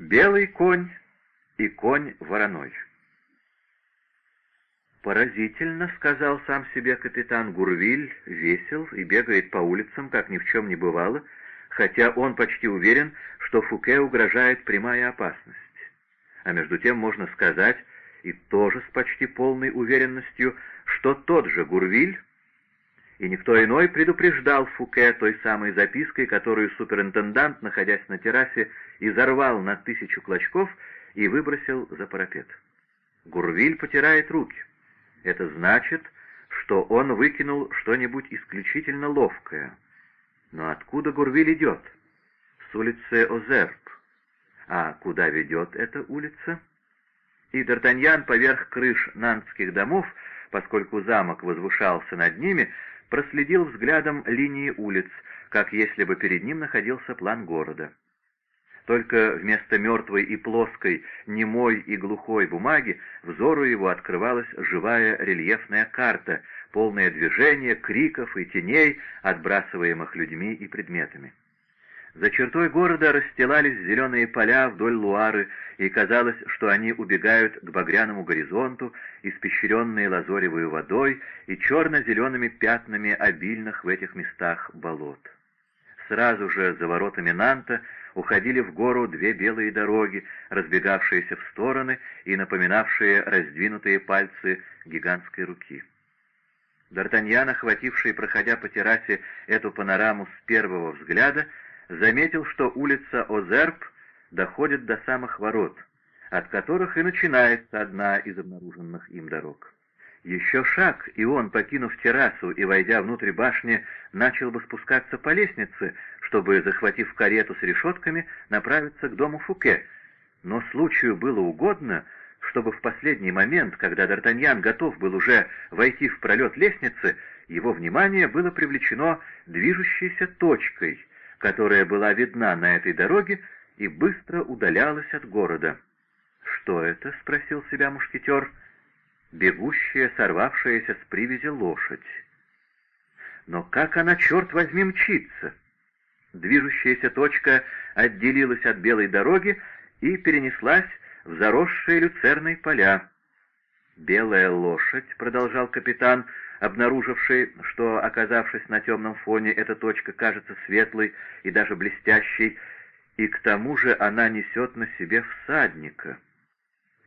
Белый конь и конь вороной. «Поразительно», — сказал сам себе капитан Гурвиль, весел и бегает по улицам, как ни в чем не бывало, хотя он почти уверен, что Фуке угрожает прямая опасность. А между тем можно сказать, и тоже с почти полной уверенностью, что тот же Гурвиль и никто иной предупреждал Фуке той самой запиской, которую суперинтендант, находясь на террасе, изорвал на тысячу клочков и выбросил за парапет. Гурвиль потирает руки. Это значит, что он выкинул что-нибудь исключительно ловкое. Но откуда Гурвиль идет? С улицы Озерб. А куда ведет эта улица? И Д'Артаньян поверх крыш нантских домов, поскольку замок возвышался над ними, проследил взглядом линии улиц, как если бы перед ним находился план города. Только вместо мертвой и плоской, немой и глухой бумаги взору его открывалась живая рельефная карта, полная движения, криков и теней, отбрасываемых людьми и предметами. За чертой города расстилались зеленые поля вдоль Луары, и казалось, что они убегают к багряному горизонту, испещренные лазоревой водой и черно-зелеными пятнами обильных в этих местах болот. Сразу же за воротами Нанта уходили в гору две белые дороги, разбегавшиеся в стороны и напоминавшие раздвинутые пальцы гигантской руки. Д'Артаньян, охвативший, проходя по террасе, эту панораму с первого взгляда, заметил, что улица Озерб доходит до самых ворот, от которых и начинается одна из обнаруженных им дорог. Еще шаг, и он, покинув террасу и войдя внутрь башни, начал бы спускаться по лестнице, чтобы, захватив карету с решетками, направиться к дому Фуке. Но случаю было угодно, чтобы в последний момент, когда Д'Артаньян готов был уже войти в пролет лестницы, его внимание было привлечено движущейся точкой, которая была видна на этой дороге и быстро удалялась от города. «Что это?» — спросил себя мушкетер. «Бегущая, сорвавшаяся с привязи лошадь». «Но как она, черт возьми, мчится?» Движущаяся точка отделилась от белой дороги и перенеслась в заросшие люцерной поля. «Белая лошадь», — продолжал капитан, обнаруживший, что, оказавшись на темном фоне, эта точка кажется светлой и даже блестящей, и к тому же она несет на себе всадника.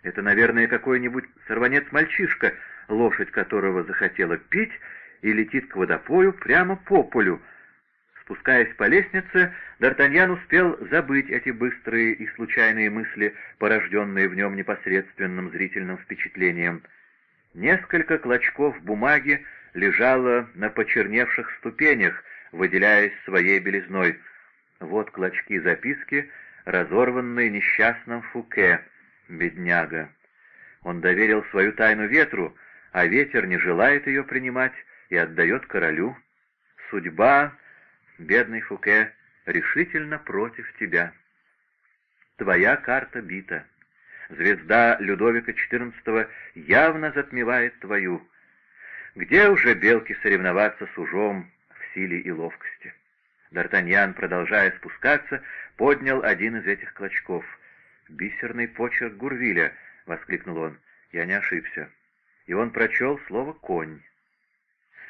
Это, наверное, какой-нибудь сорванец-мальчишка, лошадь которого захотела пить и летит к водопою прямо по полю. Спускаясь по лестнице, Д'Артаньян успел забыть эти быстрые и случайные мысли, порожденные в нем непосредственным зрительным впечатлением — Несколько клочков бумаги лежало на почерневших ступенях, выделяясь своей белизной. Вот клочки записки, разорванные несчастным Фуке, бедняга. Он доверил свою тайну ветру, а ветер не желает ее принимать и отдает королю. Судьба, бедный Фуке, решительно против тебя. Твоя карта бита звезда Людовика XIV явно затмевает твою. Где уже белки соревноваться с ужом в силе и ловкости? Д'Артаньян, продолжая спускаться, поднял один из этих клочков. «Бисерный почерк Гурвиля!» — воскликнул он. «Я не ошибся». И он прочел слово «конь».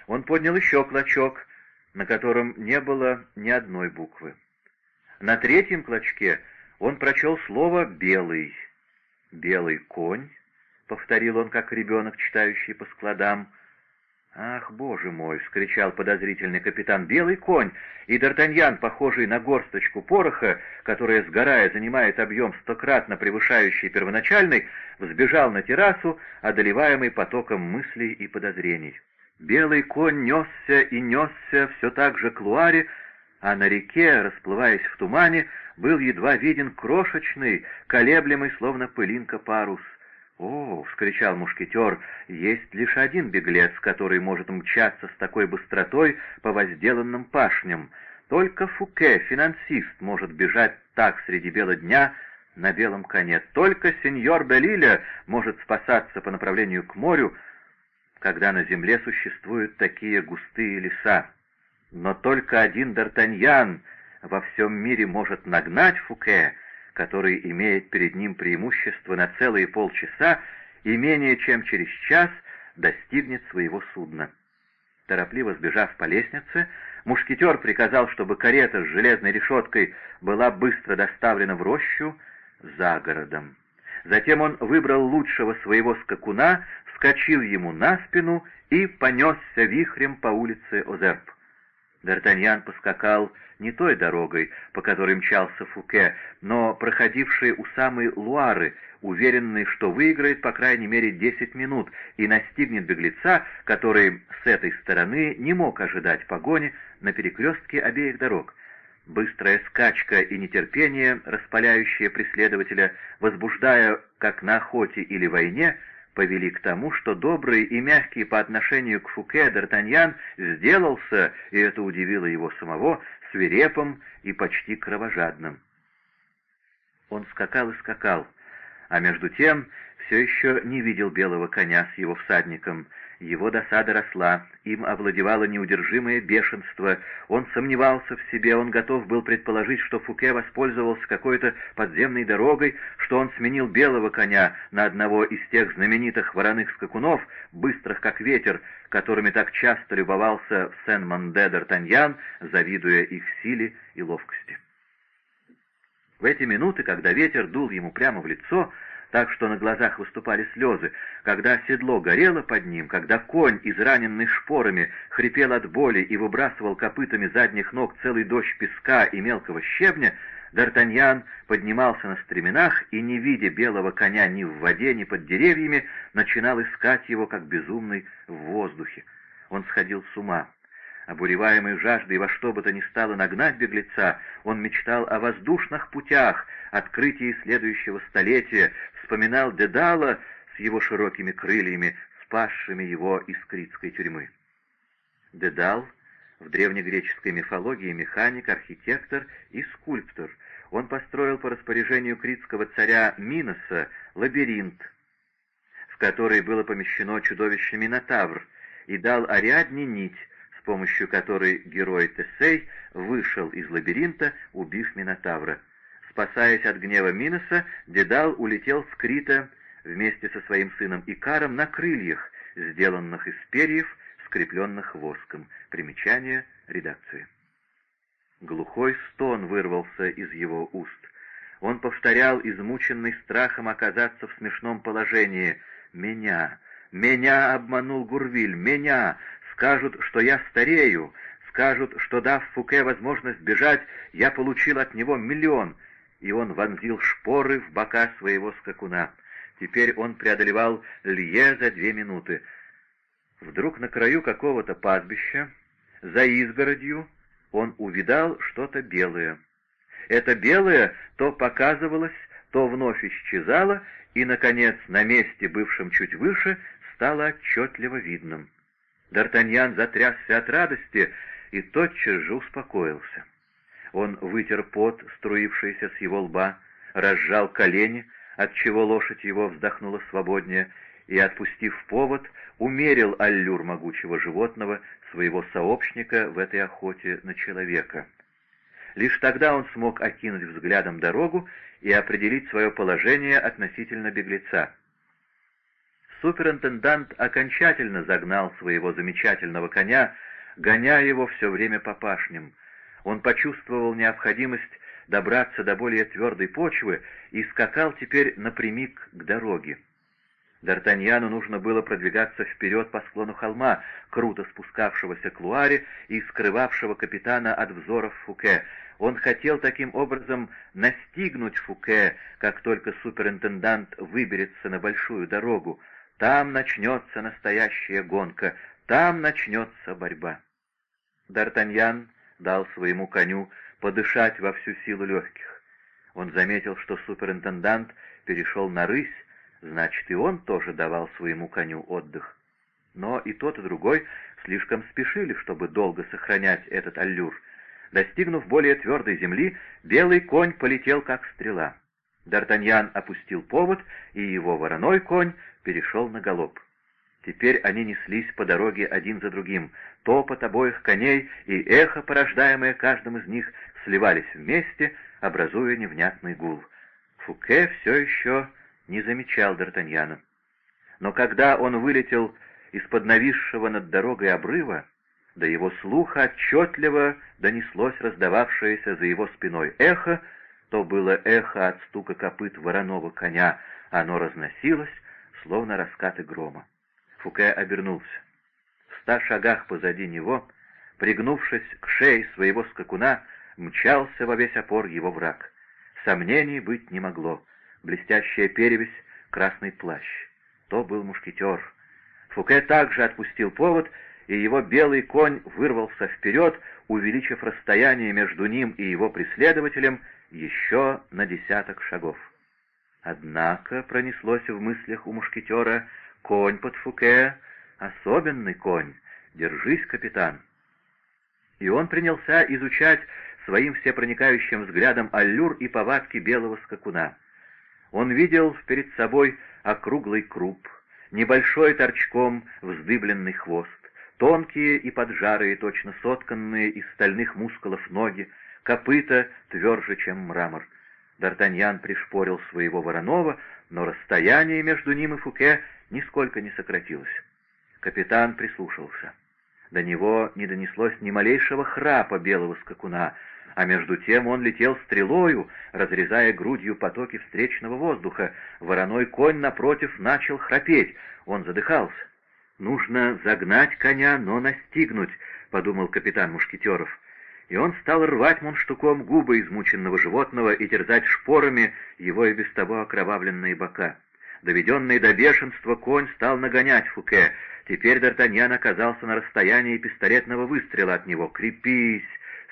Он поднял еще клочок, на котором не было ни одной буквы. На третьем клочке он прочел слово «белый». «Белый конь», — повторил он, как ребенок, читающий по складам. «Ах, боже мой!» — вскричал подозрительный капитан. «Белый конь!» И Д'Артаньян, похожий на горсточку пороха, которая, сгорая, занимает объем стократно превышающий первоначальный, взбежал на террасу, одолеваемый потоком мыслей и подозрений. Белый конь несся и несся все так же к Луаре, а на реке, расплываясь в тумане, был едва виден крошечный, колеблемый, словно пылинка парус. «О!» — вскричал мушкетер, — «есть лишь один беглец, который может мчаться с такой быстротой по возделанным пашням. Только Фуке, финансист, может бежать так среди бела дня на белом коне. Только сеньор Белиля может спасаться по направлению к морю, когда на земле существуют такие густые леса. Но только один Д'Артаньян во всем мире может нагнать Фуке, который имеет перед ним преимущество на целые полчаса и менее чем через час достигнет своего судна. Торопливо сбежав по лестнице, мушкетер приказал, чтобы карета с железной решеткой была быстро доставлена в рощу за городом. Затем он выбрал лучшего своего скакуна, вскочил ему на спину и понесся вихрем по улице Озерп. Д'Артаньян поскакал не той дорогой, по которой мчался Фуке, но проходившей у самой Луары, уверенный, что выиграет по крайней мере десять минут и настигнет беглеца, который с этой стороны не мог ожидать погони на перекрестке обеих дорог. Быстрая скачка и нетерпение, распаляющие преследователя, возбуждая, как на охоте или войне, повели к тому, что добрый и мягкий по отношению к Фуке Д'Артаньян сделался, и это удивило его самого, свирепым и почти кровожадным. Он скакал и скакал, а между тем все еще не видел белого коня с его всадником. Его досада росла, им овладевало неудержимое бешенство, он сомневался в себе, он готов был предположить, что Фуке воспользовался какой-то подземной дорогой, что он сменил белого коня на одного из тех знаменитых вороных скакунов, быстрых как ветер, которыми так часто любовался в Сен-Манде Д'Артаньян, завидуя их силе и ловкости. В эти минуты, когда ветер дул ему прямо в лицо, так что на глазах выступали слезы, когда седло горело под ним, когда конь, израненный шпорами, хрипел от боли и выбрасывал копытами задних ног целый дождь песка и мелкого щебня, Д'Артаньян поднимался на стременах и, не видя белого коня ни в воде, ни под деревьями, начинал искать его, как безумный, в воздухе. Он сходил с ума. Обуреваемый жаждой во что бы то ни стало нагнать беглеца, он мечтал о воздушных путях, открытии следующего столетия, вспоминал Дедала с его широкими крыльями, спасшими его из критской тюрьмы. Дедал в древнегреческой мифологии механик, архитектор и скульптор. Он построил по распоряжению критского царя Миноса лабиринт, в который было помещено чудовище Минотавр, и дал Ариадне нить, с помощью которой герой Тесей вышел из лабиринта, убив Минотавра. Спасаясь от гнева Миноса, Дедал улетел с Крита вместе со своим сыном Икаром на крыльях, сделанных из перьев, скрепленных воском. Примечание редакции. Глухой стон вырвался из его уст. Он повторял, измученный страхом оказаться в смешном положении. «Меня! Меня обманул Гурвиль! Меня! Скажут, что я старею! Скажут, что, дав Фуке возможность бежать, я получил от него миллион!» и он вонзил шпоры в бока своего скакуна. Теперь он преодолевал Лье за две минуты. Вдруг на краю какого-то пастбища, за изгородью, он увидал что-то белое. Это белое то показывалось, то вновь исчезало, и, наконец, на месте, бывшем чуть выше, стало отчетливо видным. Д'Артаньян затрясся от радости и тотчас же успокоился. Он вытер пот, струившийся с его лба, разжал колени, отчего лошадь его вздохнула свободнее, и, отпустив повод, умерил аллюр могучего животного, своего сообщника в этой охоте на человека. Лишь тогда он смог окинуть взглядом дорогу и определить свое положение относительно беглеца. Суперинтендант окончательно загнал своего замечательного коня, гоня его все время по пашням. Он почувствовал необходимость добраться до более твердой почвы и скакал теперь напрямик к дороге. Д'Артаньяну нужно было продвигаться вперед по склону холма, круто спускавшегося к Луаре и скрывавшего капитана от взоров Фуке. Он хотел таким образом настигнуть Фуке, как только суперинтендант выберется на большую дорогу. Там начнется настоящая гонка, там начнется борьба. Д'Артаньян дал своему коню подышать во всю силу легких. Он заметил, что суперинтендант перешел на рысь, значит, и он тоже давал своему коню отдых. Но и тот, и другой слишком спешили, чтобы долго сохранять этот аллюр. Достигнув более твердой земли, белый конь полетел как стрела. Д'Артаньян опустил повод, и его вороной конь перешел на галоп. Теперь они неслись по дороге один за другим. Топот обоих коней и эхо, порождаемое каждым из них, сливались вместе, образуя невнятный гул. Фуке все еще не замечал Д'Артаньяна. Но когда он вылетел из-под нависшего над дорогой обрыва, до его слуха отчетливо донеслось раздававшееся за его спиной эхо, то было эхо от стука копыт вороного коня, оно разносилось, словно раскаты грома. Фуке обернулся. В ста шагах позади него, пригнувшись к шее своего скакуна, мчался во весь опор его враг. Сомнений быть не могло. Блестящая перевесь, красный плащ. То был мушкетер. Фуке также отпустил повод, и его белый конь вырвался вперед, увеличив расстояние между ним и его преследователем еще на десяток шагов. Однако пронеслось в мыслях у мушкетера «Конь под Фуке, особенный конь, держись, капитан». И он принялся изучать своим всепроникающим взглядом аллюр и повадки белого скакуна. Он видел перед собой округлый круп, небольшой торчком вздыбленный хвост, тонкие и поджарые, точно сотканные из стальных мускулов ноги, копыта тверже, чем мрамор. Д'Артаньян пришпорил своего Воронова, но расстояние между ним и Фуке нисколько не сократилось. Капитан прислушался. До него не донеслось ни малейшего храпа белого скакуна, а между тем он летел стрелою, разрезая грудью потоки встречного воздуха. Вороной конь, напротив, начал храпеть, он задыхался. «Нужно загнать коня, но настигнуть», — подумал капитан Мушкетеров. И он стал рвать мунштуком губы измученного животного и терзать шпорами его и без того окровавленные бока. Доведенный до бешенства конь стал нагонять Фуке. Теперь Д'Артаньян оказался на расстоянии пистолетного выстрела от него. «Крепись!»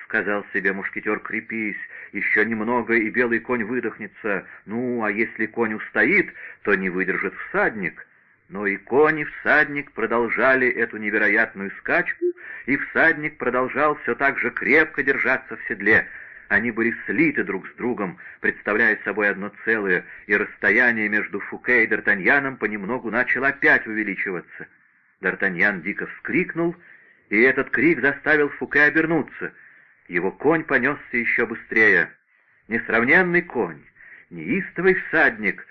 сказал себе мушкетер, — крепись, еще немного, и белый конь выдохнется. Ну, а если конь устоит, то не выдержит всадник. Но и конь, и всадник продолжали эту невероятную скачку, и всадник продолжал все так же крепко держаться в седле. Они были слиты друг с другом, представляя собой одно целое, и расстояние между Фуке и Д'Артаньяном понемногу начало опять увеличиваться. Д'Артаньян дико вскрикнул, и этот крик заставил Фуке обернуться — его конь понесся еще быстрее. «Несравненный конь! Неистовый всадник!» —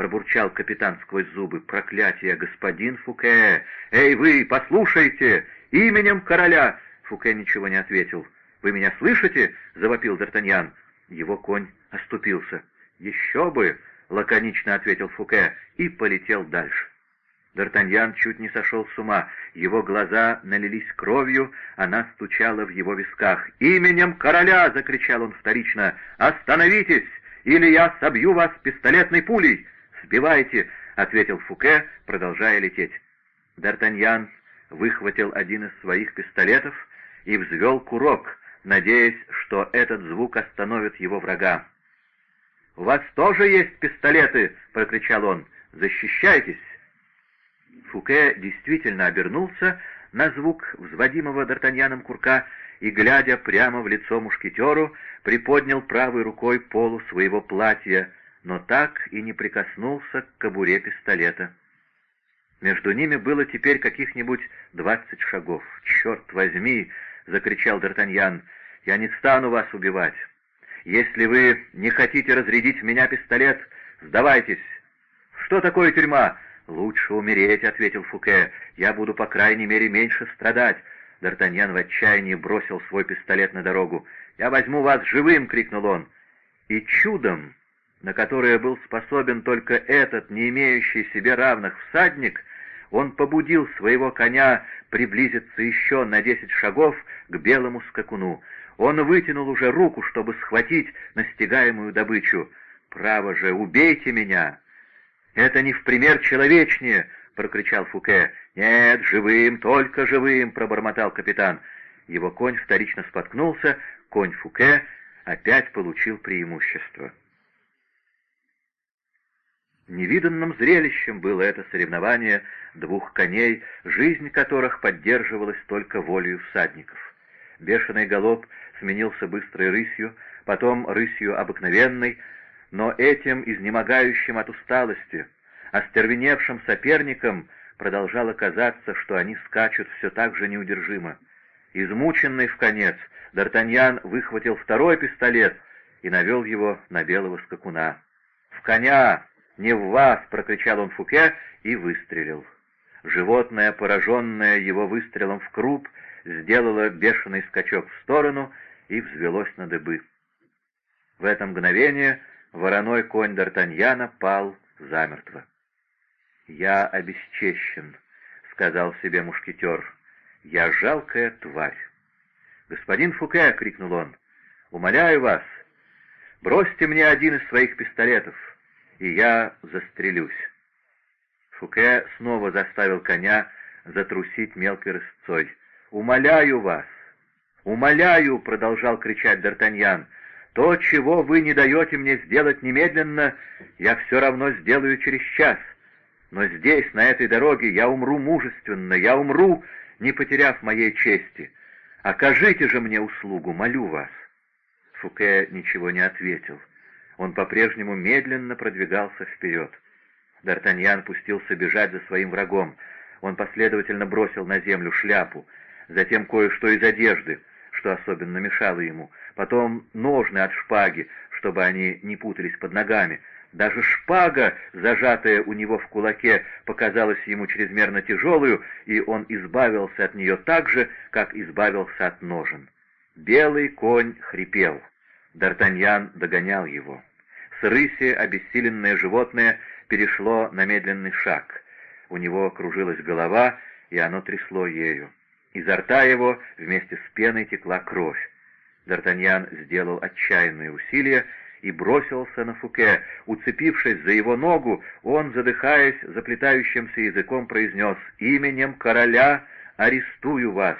пробурчал капитан сквозь зубы. «Проклятие, господин Фуке! Эй, вы, послушайте! Именем короля!» Фуке ничего не ответил. «Вы меня слышите?» — завопил Д'Артаньян. Его конь оступился. «Еще бы!» — лаконично ответил Фуке и полетел дальше. Д'Артаньян чуть не сошел с ума. Его глаза налились кровью, она стучала в его висках. «Именем короля!» — закричал он вторично. «Остановитесь, или я собью вас пистолетной пулей!» «Сбивайте!» — ответил Фуке, продолжая лететь. Д'Артаньян выхватил один из своих пистолетов и взвел курок, надеясь, что этот звук остановит его врага. «У вас тоже есть пистолеты!» — прокричал он. «Защищайтесь!» Фуке действительно обернулся на звук взводимого Д'Артаньяном курка и, глядя прямо в лицо мушкетеру, приподнял правой рукой полу своего платья, но так и не прикоснулся к кобуре пистолета. Между ними было теперь каких-нибудь двадцать шагов. «Черт возьми!» — закричал Д'Артаньян. «Я не стану вас убивать. Если вы не хотите разрядить в меня пистолет, сдавайтесь. Что такое тюрьма? «Лучше умереть», — ответил Фуке. «Я буду, по крайней мере, меньше страдать». Д'Артаньян в отчаянии бросил свой пистолет на дорогу. «Я возьму вас живым!» — крикнул он. И чудом, на которое был способен только этот, не имеющий себе равных всадник, он побудил своего коня приблизиться еще на десять шагов к белому скакуну. Он вытянул уже руку, чтобы схватить настигаемую добычу. «Право же, убейте меня!» «Это не в пример человечнее!» — прокричал Фуке. «Нет, живым, только живым!» — пробормотал капитан. Его конь вторично споткнулся, конь Фуке опять получил преимущество. Невиданным зрелищем было это соревнование двух коней, жизнь которых поддерживалась только волею всадников. Бешеный галоп сменился быстрой рысью, потом рысью обыкновенной, но этим изнемогающим от усталости, остервеневшим соперникам продолжало казаться, что они скачут все так же неудержимо. Измученный в конец, Д'Артаньян выхватил второй пистолет и навел его на белого скакуна. «В коня! Не в вас!» — прокричал он Фуке и выстрелил. Животное, пораженное его выстрелом в круп, сделало бешеный скачок в сторону и взвелось на дыбы. В это мгновение вороной конь Д'Артаньяна пал замертво. «Я обесчещен», — сказал себе мушкетер. «Я жалкая тварь». «Господин Фуке!» — крикнул он. «Умоляю вас, бросьте мне один из своих пистолетов, и я застрелюсь». Фуке снова заставил коня затрусить мелкой рысцой. «Умоляю вас! Умоляю!» — продолжал кричать Д'Артаньян. «То, чего вы не даете мне сделать немедленно, я все равно сделаю через час. Но здесь, на этой дороге, я умру мужественно, я умру, не потеряв моей чести. Окажите же мне услугу, молю вас». Фуке ничего не ответил. Он по-прежнему медленно продвигался вперед. Д'Артаньян пустился бежать за своим врагом. Он последовательно бросил на землю шляпу, затем кое-что из одежды, что особенно мешало ему, потом ножны от шпаги, чтобы они не путались под ногами. Даже шпага, зажатая у него в кулаке, показалась ему чрезмерно тяжелую, и он избавился от нее так же, как избавился от ножен. Белый конь хрипел. Д'Артаньян догонял его. Рыси обессиленное животное перешло на медленный шаг. У него кружилась голова, и оно трясло ею. Изо рта его вместе с пеной текла кровь. Д'Артаньян сделал отчаянные усилия и бросился на Фуке. Уцепившись за его ногу, он, задыхаясь, заплетающимся языком произнес «Именем короля арестую вас!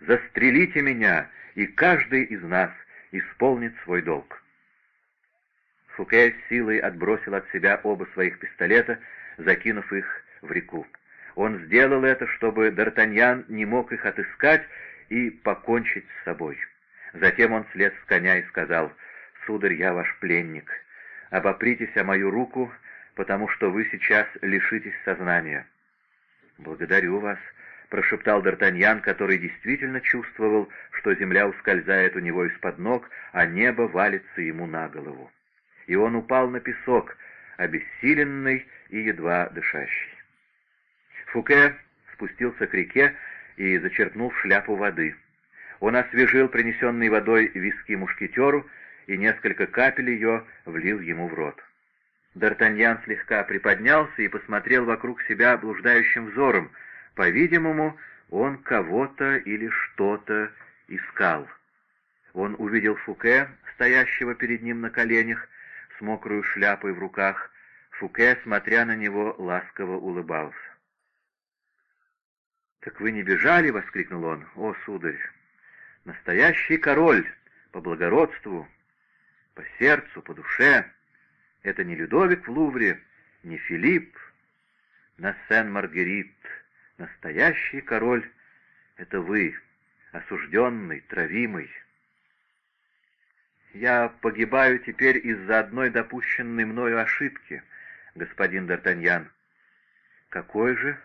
Застрелите меня, и каждый из нас исполнит свой долг». Фуке силой отбросил от себя оба своих пистолета, закинув их в реку. Он сделал это, чтобы Д'Артаньян не мог их отыскать и покончить с собой. Затем он слез с коня и сказал, «Сударь, я ваш пленник. Обопритесь о мою руку, потому что вы сейчас лишитесь сознания». «Благодарю вас», — прошептал Д'Артаньян, который действительно чувствовал, что земля ускользает у него из-под ног, а небо валится ему на голову. И он упал на песок, обессиленный и едва дышащий. Фуке спустился к реке и зачерпнул шляпу воды. Он освежил принесенной водой виски мушкетеру и несколько капель ее влил ему в рот. Д'Артаньян слегка приподнялся и посмотрел вокруг себя блуждающим взором. По-видимому, он кого-то или что-то искал. Он увидел Фуке, стоящего перед ним на коленях, с мокрой шляпой в руках. Фуке, смотря на него, ласково улыбался. «Так вы не бежали?» — воскликнул он. «О, сударь! Настоящий король по благородству, по сердцу, по душе. Это не Людовик в Лувре, не Филипп на Сен-Маргерит. Настоящий король — это вы, осужденный, травимый. Я погибаю теперь из-за одной допущенной мною ошибки, господин Д'Артаньян. Какой же,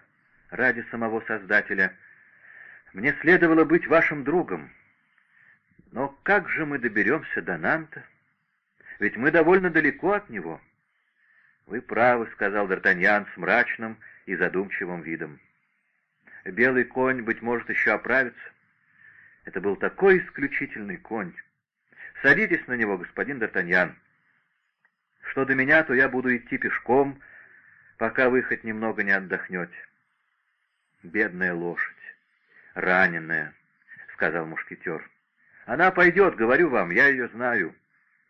ради самого Создателя, мне следовало быть вашим другом, но как же мы доберемся до Нанта? Ведь мы довольно далеко от него. Вы правы, — сказал Д'Артаньян с мрачным и задумчивым видом. Белый конь, быть может, еще оправится. Это был такой исключительный конь. Садитесь на него, господин Д'Артаньян. Что до меня, то я буду идти пешком, пока вы хоть немного не отдохнете. Бедная лошадь, раненая, — сказал мушкетер. Она пойдет, говорю вам, я ее знаю.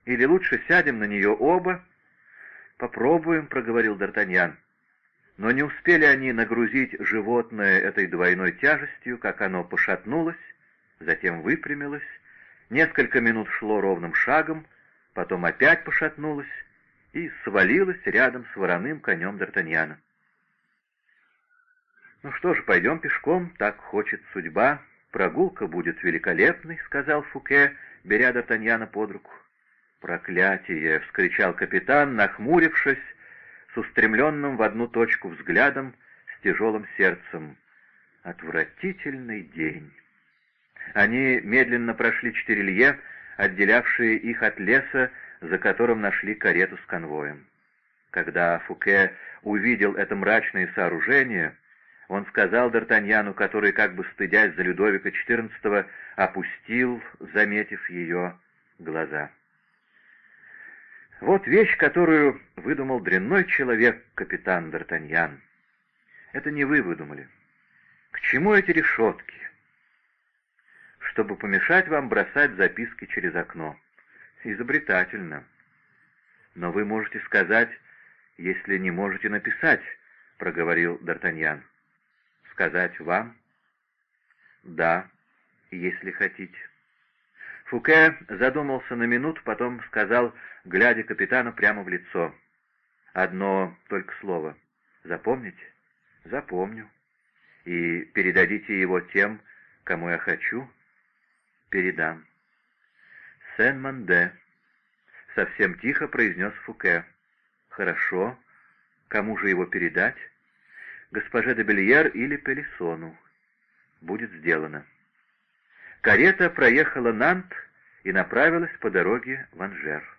Или лучше сядем на нее оба. Попробуем, — проговорил Д'Артаньян. Но не успели они нагрузить животное этой двойной тяжестью, как оно пошатнулось, затем выпрямилось, несколько минут шло ровным шагом, потом опять пошатнулось и свалилось рядом с вороным конем Д'Артаньяна. «Ну что ж, пойдем пешком, так хочет судьба», «Прогулка будет великолепной», — сказал Фуке, беря Д'Артаньяна под руку. «Проклятие!» — вскричал капитан, нахмурившись, с устремленным в одну точку взглядом, с тяжелым сердцем. «Отвратительный день!» Они медленно прошли четыре лье, отделявшие их от леса, за которым нашли карету с конвоем. Когда Фуке увидел это мрачное сооружение, он сказал Д'Артаньяну, который, как бы стыдясь за Людовика XIV, опустил, заметив ее глаза. «Вот вещь, которую выдумал дрянной человек, капитан Д'Артаньян. Это не вы выдумали. К чему эти решетки? Чтобы помешать вам бросать записки через окно. Изобретательно. Но вы можете сказать, если не можете написать, — проговорил Д'Артаньян. «Сказать вам?» «Да, если хотите». Фуке задумался на минуту, потом сказал, глядя капитану прямо в лицо. «Одно только слово. Запомните?» «Запомню. И передадите его тем, кому я хочу?» «Передам». «Сен-Манде», — совсем тихо произнес Фуке. «Хорошо. Кому же его передать?» госпоже де Бельяр или Пелисону. Будет сделано. Карета проехала Нант и направилась по дороге в Анжер.